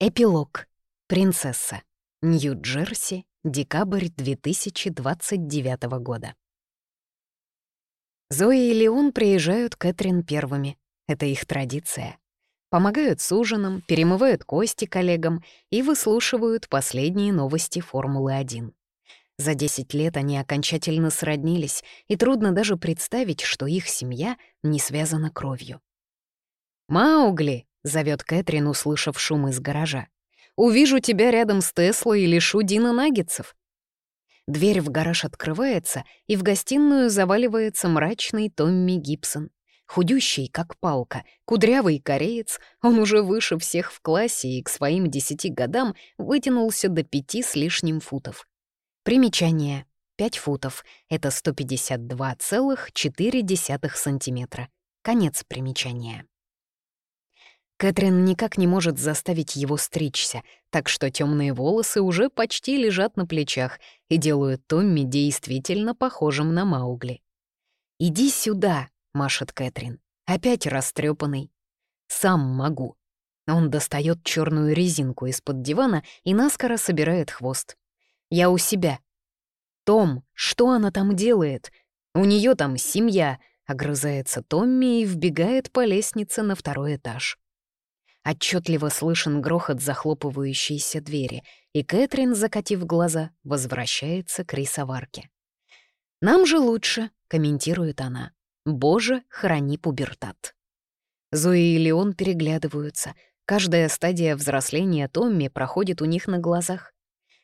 Эпилог. Принцесса. Нью-Джерси. Декабрь 2029 года. Зои и Леон приезжают к Кэтрин первыми. Это их традиция. Помогают с ужином, перемывают кости коллегам и выслушивают последние новости Формулы-1. За 10 лет они окончательно сроднились, и трудно даже представить, что их семья не связана кровью. «Маугли!» — зовет Кэтрин, услышав шум из гаража. «Увижу тебя рядом с Теслой и лишу Дина наггетсов». Дверь в гараж открывается, и в гостиную заваливается мрачный Томми Гибсон. Худющий, как палка, кудрявый кореец, он уже выше всех в классе и к своим десяти годам вытянулся до пяти с лишним футов. Примечание. 5 футов — это 152,4 сантиметра. Конец примечания. Кэтрин никак не может заставить его стричься, так что темные волосы уже почти лежат на плечах и делают Томми действительно похожим на Маугли. «Иди сюда», — машет Кэтрин, опять растрепанный. «Сам могу». Он достает черную резинку из-под дивана и наскоро собирает хвост. «Я у себя». «Том, что она там делает? У нее там семья», — огрызается Томми и вбегает по лестнице на второй этаж. Отчетливо слышен грохот захлопывающейся двери, и Кэтрин, закатив глаза, возвращается к рисоварке. «Нам же лучше», — комментирует она. «Боже, храни пубертат». Зои и Леон переглядываются. Каждая стадия взросления Томми проходит у них на глазах.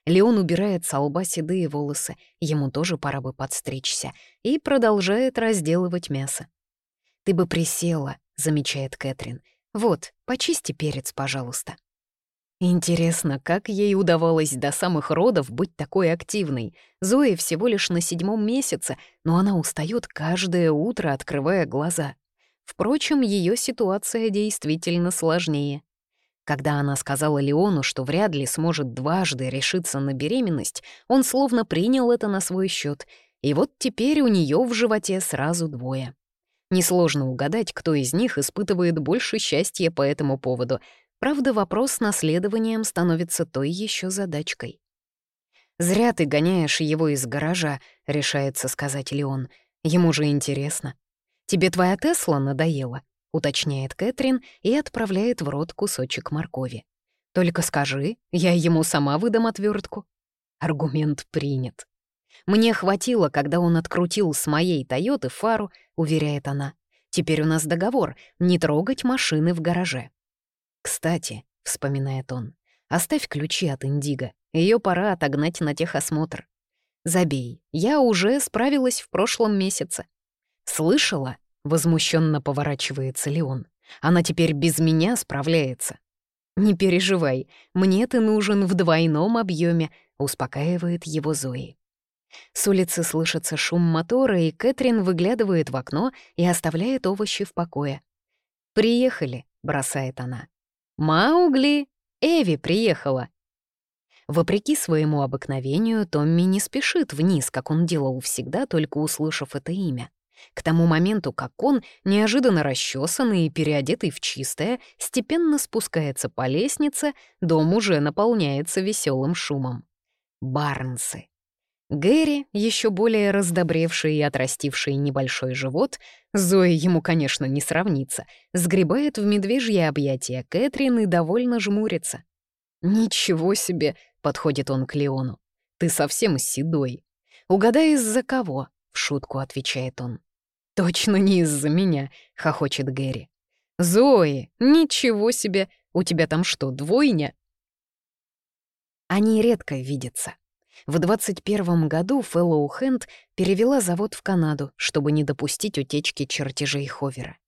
Леон убирает с лба седые волосы, ему тоже пора бы подстричься, и продолжает разделывать мясо. «Ты бы присела», — замечает Кэтрин, — вот, почисти перец, пожалуйста. Интересно, как ей удавалось до самых родов быть такой активной. Зои всего лишь на седьмом месяце, но она устает каждое утро, открывая глаза. Впрочем, ее ситуация действительно сложнее. Когда она сказала Леону, что вряд ли сможет дважды решиться на беременность, он словно принял это на свой счет, и вот теперь у нее в животе сразу двое. Несложно угадать, кто из них испытывает больше счастья по этому поводу. Правда, вопрос с наследованием становится той еще задачкой. «Зря ты гоняешь его из гаража», — решается сказать Леон. «Ему же интересно». «Тебе твоя Тесла надоела?» — уточняет Кэтрин и отправляет в рот кусочек моркови. «Только скажи, я ему сама выдам отвертку. Аргумент принят. Мне хватило, когда он открутил с моей «Тойоты» фару, уверяет она. Теперь у нас договор — не трогать машины в гараже. «Кстати», — вспоминает он, — «оставь ключи от Индиго. Ее пора отогнать на техосмотр. Забей, я уже справилась в прошлом месяце». «Слышала?» — возмущенно поворачивается Леон. «Она теперь без меня справляется». «Не переживай, мне ты нужен в двойном объеме, успокаивает его Зои. С улицы слышится шум мотора, и Кэтрин выглядывает в окно и оставляет овощи в покое. «Приехали», — бросает она. «Маугли! Эви приехала!» Вопреки своему обыкновению, Томми не спешит вниз, как он делал всегда, только услышав это имя. К тому моменту, как он, неожиданно расчесанный и переодетый в чистое, степенно спускается по лестнице, дом уже наполняется веселым шумом. Барнсы. Гэри, еще более раздобревший и отрастивший небольшой живот, Зои ему, конечно, не сравнится, сгребает в медвежье объятия Кэтрин и довольно жмурится. «Ничего себе!» — подходит он к Леону. «Ты совсем седой. Угадай, из-за кого?» — в шутку отвечает он. «Точно не из-за меня», — хохочет Гэри. «Зои, ничего себе! У тебя там что, двойня?» Они редко видятся. В 21 году Фэллоу Хэнд перевела завод в Канаду, чтобы не допустить утечки чертежей Ховера.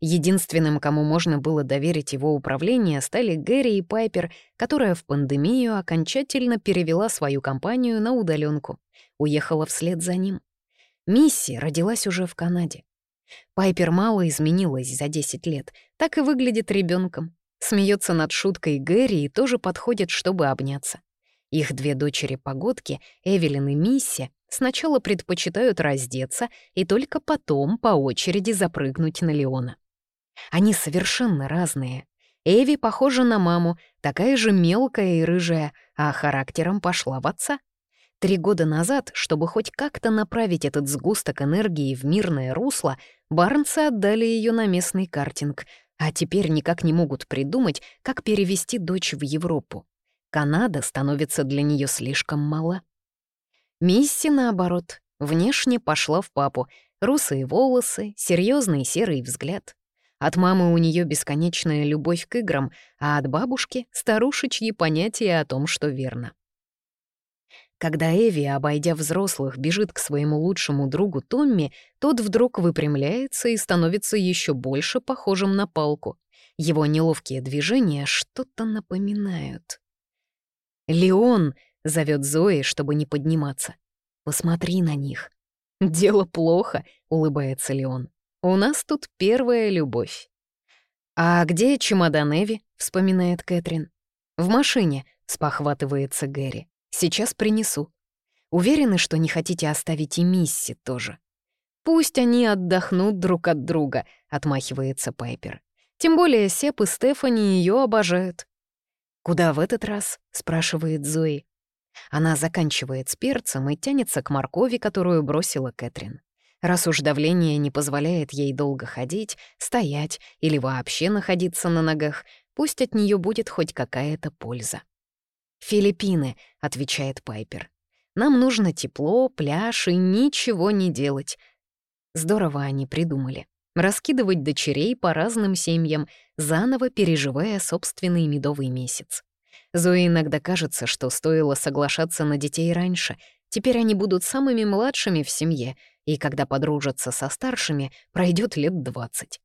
Единственным, кому можно было доверить его управление, стали Гэри и Пайпер, которая в пандемию окончательно перевела свою компанию на удаленку, уехала вслед за ним. Мисси родилась уже в Канаде. Пайпер мало изменилась за 10 лет, так и выглядит ребенком. Смеется над шуткой Гэри и тоже подходит, чтобы обняться. Их две дочери-погодки, Эвелин и Мисси, сначала предпочитают раздеться и только потом по очереди запрыгнуть на Леона. Они совершенно разные. Эви похожа на маму, такая же мелкая и рыжая, а характером пошла в отца. Три года назад, чтобы хоть как-то направить этот сгусток энергии в мирное русло, Барнсы отдали ее на местный картинг, а теперь никак не могут придумать, как перевести дочь в Европу. Канада становится для нее слишком мала. Мисси, наоборот, внешне пошла в папу. Русые волосы, серьезный серый взгляд. От мамы у нее бесконечная любовь к играм, а от бабушки — старушечьи понятия о том, что верно. Когда Эви, обойдя взрослых, бежит к своему лучшему другу Томми, тот вдруг выпрямляется и становится еще больше похожим на палку. Его неловкие движения что-то напоминают. «Леон!» — зовет Зои, чтобы не подниматься. «Посмотри на них». «Дело плохо», — улыбается Леон. «У нас тут первая любовь». «А где чемодан Эви?» — вспоминает Кэтрин. «В машине», — спохватывается Гэри. Сейчас принесу. Уверены, что не хотите оставить и Мисси тоже? Пусть они отдохнут друг от друга, отмахивается Пайпер. Тем более Сеп и Стефани ее обожают. «Куда в этот раз?» — спрашивает Зои. Она заканчивает с перцем и тянется к моркови, которую бросила Кэтрин. Раз уж давление не позволяет ей долго ходить, стоять или вообще находиться на ногах, пусть от нее будет хоть какая-то польза. «Филиппины», — отвечает Пайпер. «Нам нужно тепло, пляж и ничего не делать». Здорово они придумали. Раскидывать дочерей по разным семьям, заново переживая собственный медовый месяц. Зоe иногда кажется, что стоило соглашаться на детей раньше. Теперь они будут самыми младшими в семье, и когда подружатся со старшими, пройдет лет двадцать.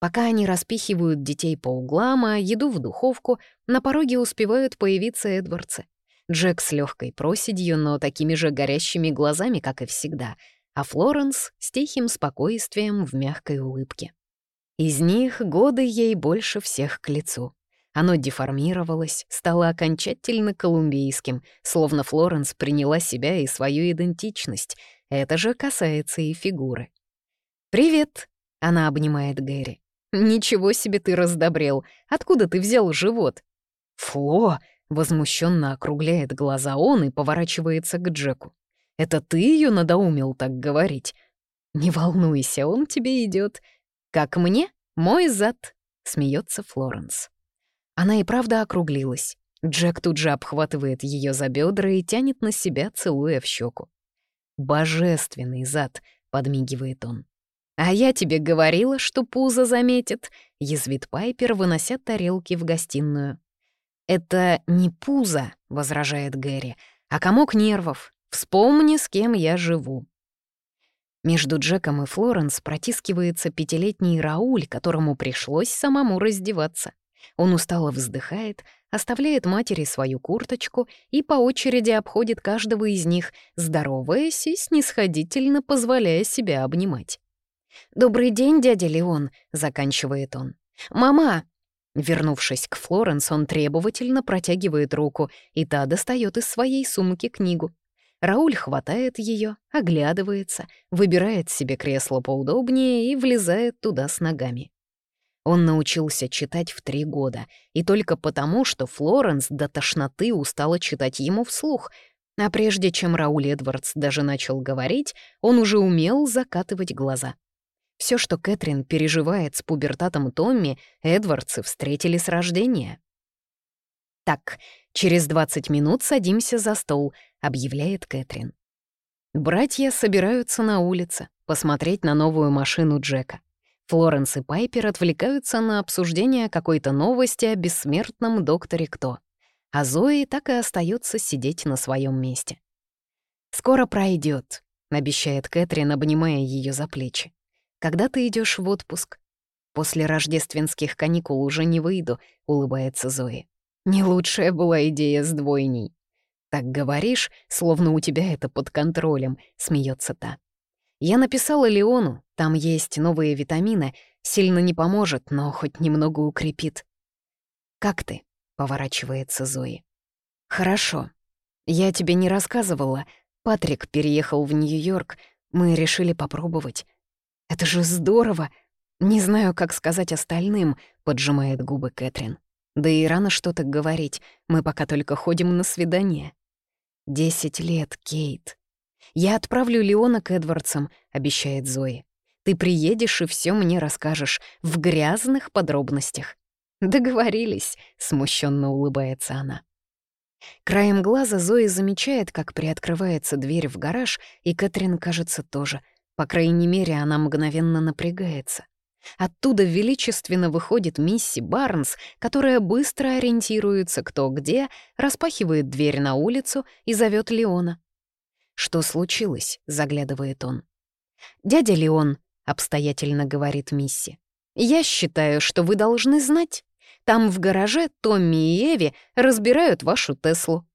Пока они распихивают детей по углам, а еду в духовку, на пороге успевают появиться Эдвардсы. Джек с легкой проседью, но такими же горящими глазами, как и всегда, а Флоренс с тихим спокойствием в мягкой улыбке. Из них годы ей больше всех к лицу. Оно деформировалось, стало окончательно колумбийским, словно Флоренс приняла себя и свою идентичность. Это же касается и фигуры. «Привет!» — она обнимает Гэри. «Ничего себе ты раздобрел! Откуда ты взял живот?» «Фло!» — возмущенно округляет глаза он и поворачивается к Джеку. «Это ты ее надоумил так говорить?» «Не волнуйся, он тебе идет. Как мне? Мой зад!» — смеется Флоренс. Она и правда округлилась. Джек тут же обхватывает ее за бедра и тянет на себя, целуя в щеку. «Божественный зад!» — подмигивает он. «А я тебе говорила, что пузо заметит», — язвит Пайпер, вынося тарелки в гостиную. «Это не пузо», — возражает Гэри, — «а комок нервов. Вспомни, с кем я живу». Между Джеком и Флоренс протискивается пятилетний Рауль, которому пришлось самому раздеваться. Он устало вздыхает, оставляет матери свою курточку и по очереди обходит каждого из них, здороваясь и снисходительно позволяя себя обнимать. «Добрый день, дядя Леон», — заканчивает он. «Мама!» Вернувшись к Флоренс, он требовательно протягивает руку, и та достает из своей сумки книгу. Рауль хватает ее, оглядывается, выбирает себе кресло поудобнее и влезает туда с ногами. Он научился читать в три года, и только потому, что Флоренс до тошноты устала читать ему вслух, а прежде чем Рауль Эдвардс даже начал говорить, он уже умел закатывать глаза. Все, что Кэтрин переживает с пубертатом Томми, Эдвардсы встретили с рождения. «Так, через 20 минут садимся за стол», — объявляет Кэтрин. Братья собираются на улице, посмотреть на новую машину Джека. Флоренс и Пайпер отвлекаются на обсуждение какой-то новости о бессмертном докторе Кто. А Зои так и остается сидеть на своем месте. «Скоро пройдет, обещает Кэтрин, обнимая ее за плечи. Когда ты идешь в отпуск? После рождественских каникул уже не выйду, улыбается Зои. Не лучшая была идея с двойней. Так говоришь, словно у тебя это под контролем, смеется та. Я написала Леону, там есть новые витамины, сильно не поможет, но хоть немного укрепит. Как ты? поворачивается Зои. Хорошо. Я тебе не рассказывала. Патрик переехал в Нью-Йорк. Мы решили попробовать. Это же здорово! «Не знаю, как сказать остальным», — поджимает губы Кэтрин. «Да и рано что-то говорить, мы пока только ходим на свидание». «Десять лет, Кейт». «Я отправлю Леона к Эдвардсам», — обещает Зои. «Ты приедешь и все мне расскажешь в грязных подробностях». «Договорились», — смущенно улыбается она. Краем глаза Зои замечает, как приоткрывается дверь в гараж, и Кэтрин, кажется, тоже. По крайней мере, она мгновенно напрягается. Оттуда величественно выходит мисси Барнс, которая быстро ориентируется кто где, распахивает дверь на улицу и зовет Леона. «Что случилось?» — заглядывает он. «Дядя Леон», — обстоятельно говорит мисси, — «я считаю, что вы должны знать. Там в гараже Томми и Эви разбирают вашу Теслу».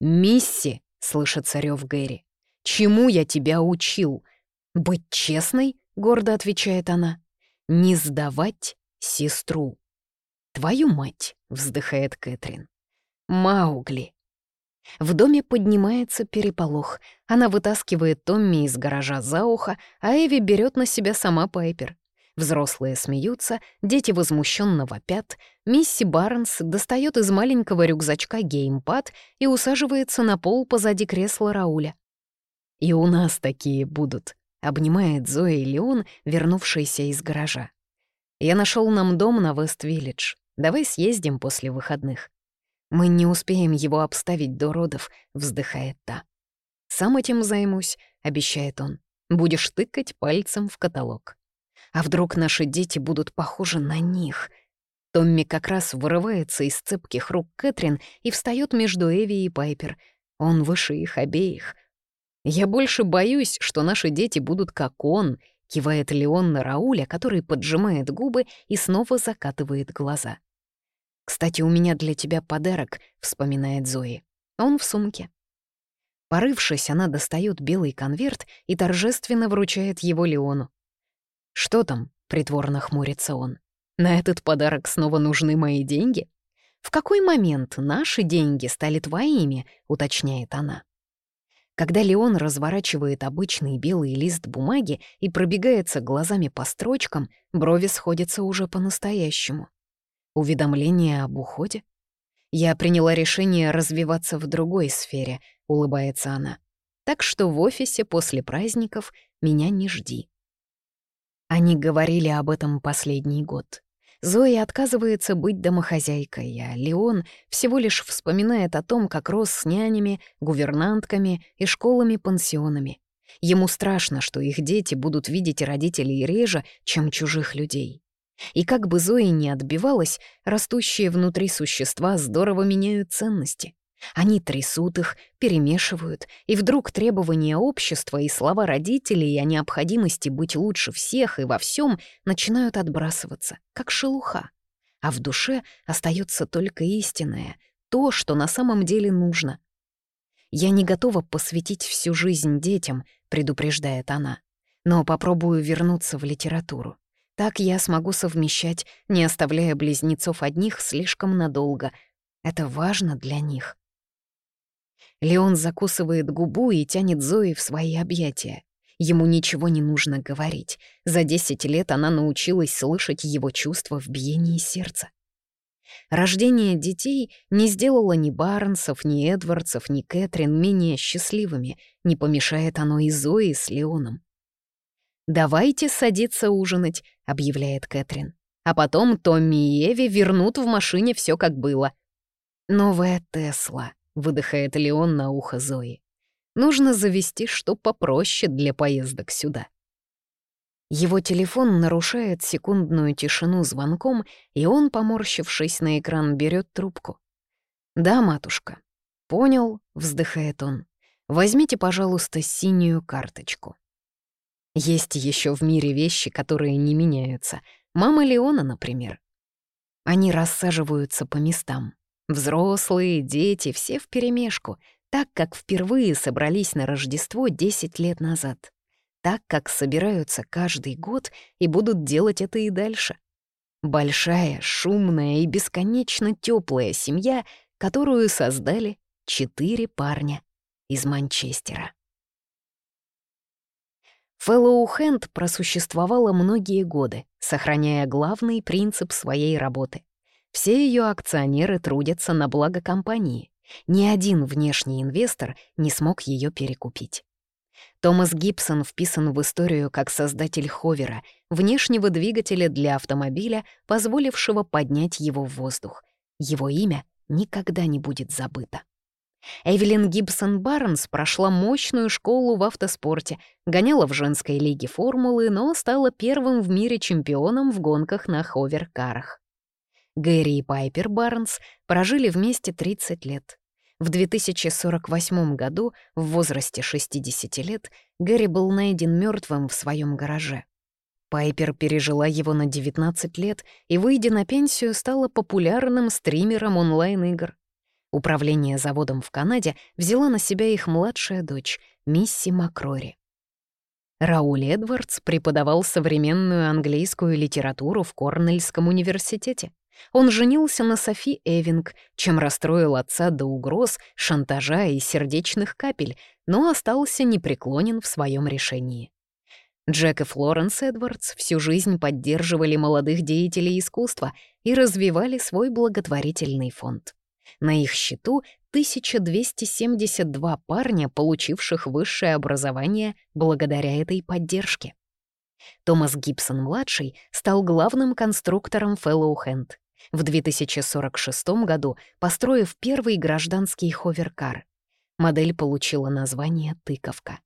«Мисси», — слышится рев Гэри, — «чему я тебя учил?» «Быть честной», — гордо отвечает она, — «не сдавать сестру». «Твою мать», — вздыхает Кэтрин. «Маугли». В доме поднимается переполох. Она вытаскивает Томми из гаража за ухо, а Эви берет на себя сама Пайпер. Взрослые смеются, дети возмущенно вопят. Мисси Барнс достает из маленького рюкзачка геймпад и усаживается на пол позади кресла Рауля. «И у нас такие будут», — обнимает Зоя и Леон, вернувшиеся из гаража. «Я нашел нам дом на Вест-Виллидж. Давай съездим после выходных». «Мы не успеем его обставить до родов», — вздыхает та. «Сам этим займусь», — обещает он. «Будешь тыкать пальцем в каталог». А вдруг наши дети будут похожи на них? Томми как раз вырывается из цепких рук Кэтрин и встает между Эви и Пайпер. Он выше их обеих. «Я больше боюсь, что наши дети будут как он», — кивает Леон на Рауля, который поджимает губы и снова закатывает глаза. «Кстати, у меня для тебя подарок», — вспоминает Зои. Он в сумке. Порывшись, она достает белый конверт и торжественно вручает его Леону. «Что там?» — притворно хмурится он. «На этот подарок снова нужны мои деньги?» «В какой момент наши деньги стали твоими?» — уточняет она. Когда Леон разворачивает обычный белый лист бумаги и пробегается глазами по строчкам, брови сходятся уже по-настоящему. Уведомление об уходе? «Я приняла решение развиваться в другой сфере», — улыбается она. «Так что в офисе после праздников меня не жди». Они говорили об этом последний год. Зоя отказывается быть домохозяйкой, а Леон всего лишь вспоминает о том, как рос с нянями, гувернантками и школами-пансионами. Ему страшно, что их дети будут видеть родителей реже, чем чужих людей. И как бы Зои не отбивалась, растущие внутри существа здорово меняют ценности. Они трясут их, перемешивают, и вдруг требования общества и слова родителей о необходимости быть лучше всех и во всем начинают отбрасываться, как шелуха. А в душе остается только истинное, то, что на самом деле нужно. «Я не готова посвятить всю жизнь детям», — предупреждает она, «но попробую вернуться в литературу. Так я смогу совмещать, не оставляя близнецов одних слишком надолго. Это важно для них». Леон закусывает губу и тянет Зои в свои объятия. Ему ничего не нужно говорить. За десять лет она научилась слышать его чувства в биении сердца. Рождение детей не сделало ни Барнсов, ни Эдвардсов, ни Кэтрин менее счастливыми, не помешает оно и Зои с Леоном. «Давайте садиться ужинать», — объявляет Кэтрин. «А потом Томми и Эви вернут в машине все как было». Новая Тесла выдыхает Леон на ухо Зои. Нужно завести что попроще для поездок сюда. Его телефон нарушает секундную тишину звонком, и он, поморщившись на экран, берет трубку. «Да, матушка». «Понял», — вздыхает он. «Возьмите, пожалуйста, синюю карточку». Есть еще в мире вещи, которые не меняются. Мама Леона, например. Они рассаживаются по местам. Взрослые, дети, все вперемешку, так, как впервые собрались на Рождество 10 лет назад. Так, как собираются каждый год и будут делать это и дальше. Большая, шумная и бесконечно теплая семья, которую создали четыре парня из Манчестера. Фэллоу Хэнд просуществовала многие годы, сохраняя главный принцип своей работы. Все ее акционеры трудятся на благо компании. Ни один внешний инвестор не смог ее перекупить. Томас Гибсон вписан в историю как создатель ховера, внешнего двигателя для автомобиля, позволившего поднять его в воздух. Его имя никогда не будет забыто. Эвелин Гибсон Барнс прошла мощную школу в автоспорте, гоняла в женской лиге формулы, но стала первым в мире чемпионом в гонках на ховеркарах. Гэри и Пайпер Барнс прожили вместе 30 лет. В 2048 году, в возрасте 60 лет, Гэри был найден мертвым в своем гараже. Пайпер пережила его на 19 лет и, выйдя на пенсию, стала популярным стримером онлайн-игр. Управление заводом в Канаде взяла на себя их младшая дочь, Мисси Макрори. Рауль Эдвардс преподавал современную английскую литературу в Корнельском университете. Он женился на Софи Эвинг, чем расстроил отца до угроз, шантажа и сердечных капель, но остался непреклонен в своем решении. Джек и Флоренс Эдвардс всю жизнь поддерживали молодых деятелей искусства и развивали свой благотворительный фонд. На их счету 1272 парня, получивших высшее образование благодаря этой поддержке. Томас Гибсон-младший стал главным конструктором Hand. В 2046 году построив первый гражданский ховеркар. Модель получила название «Тыковка».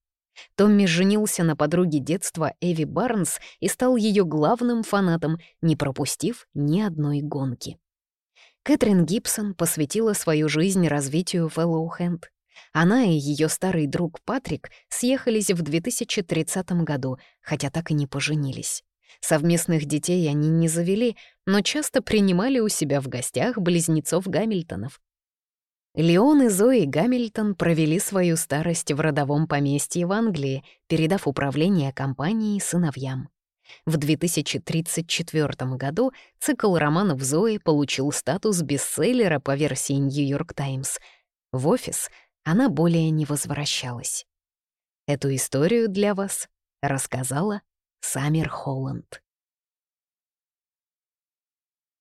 Томми женился на подруге детства Эви Барнс и стал ее главным фанатом, не пропустив ни одной гонки. Кэтрин Гибсон посвятила свою жизнь развитию Fellow Hand. Она и ее старый друг Патрик съехались в 2030 году, хотя так и не поженились. Совместных детей они не завели, но часто принимали у себя в гостях близнецов Гамильтонов. Леон и Зои Гамильтон провели свою старость в родовом поместье в Англии, передав управление компанией сыновьям. В 2034 году цикл романов Зои получил статус бестселлера по версии York Times. В офис она более не возвращалась. Эту историю для вас рассказала Самир Холланд.